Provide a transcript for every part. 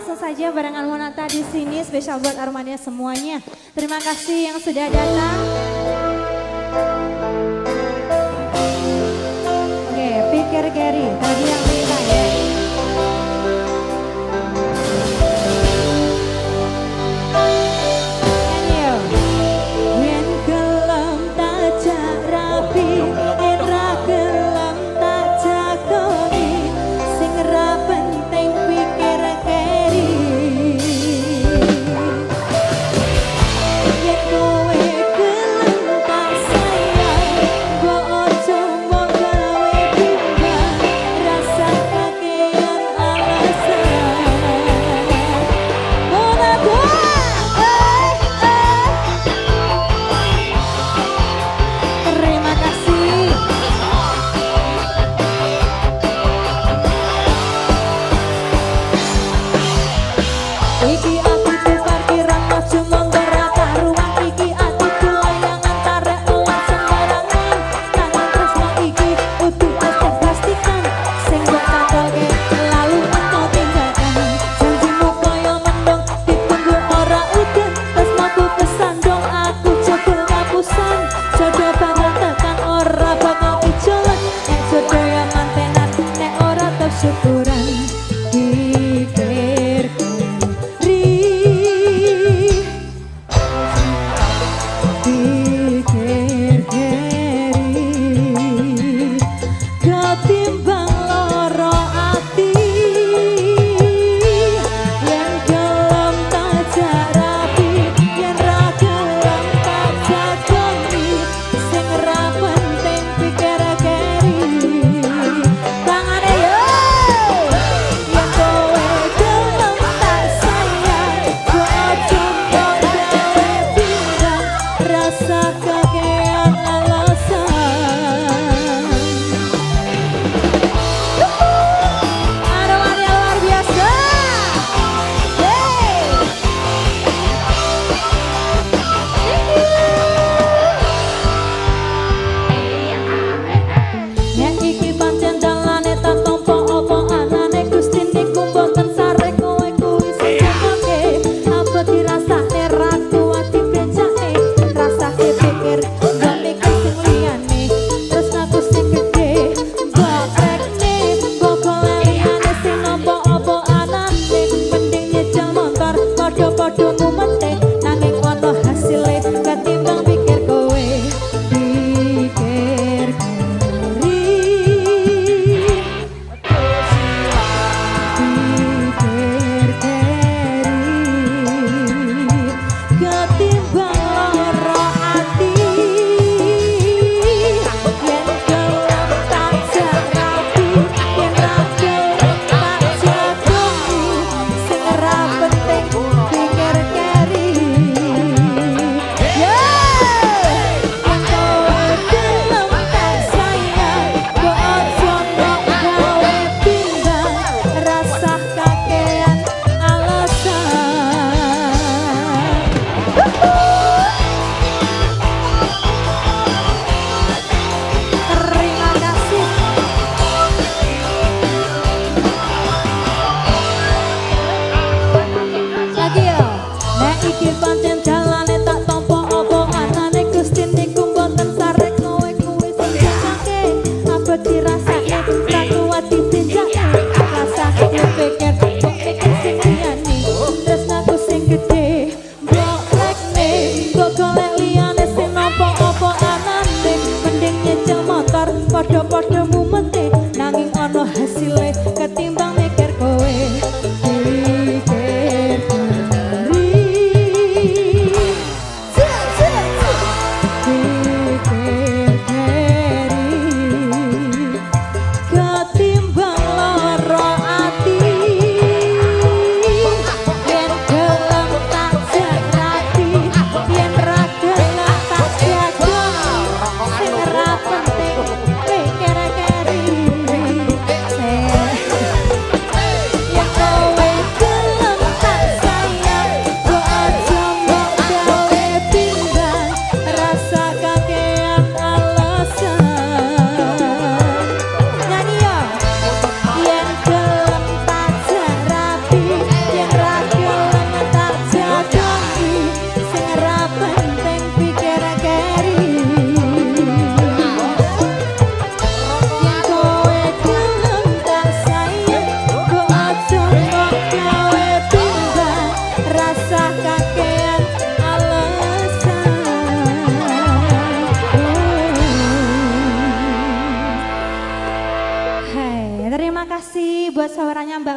langsung saja bareng Almonata di sini spesial buat Armania semuanya. Terima kasih yang sudah datang. Oke, pikir Gary, tadi yang Podo mumet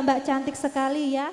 mbak-mbak cantik sekali ya.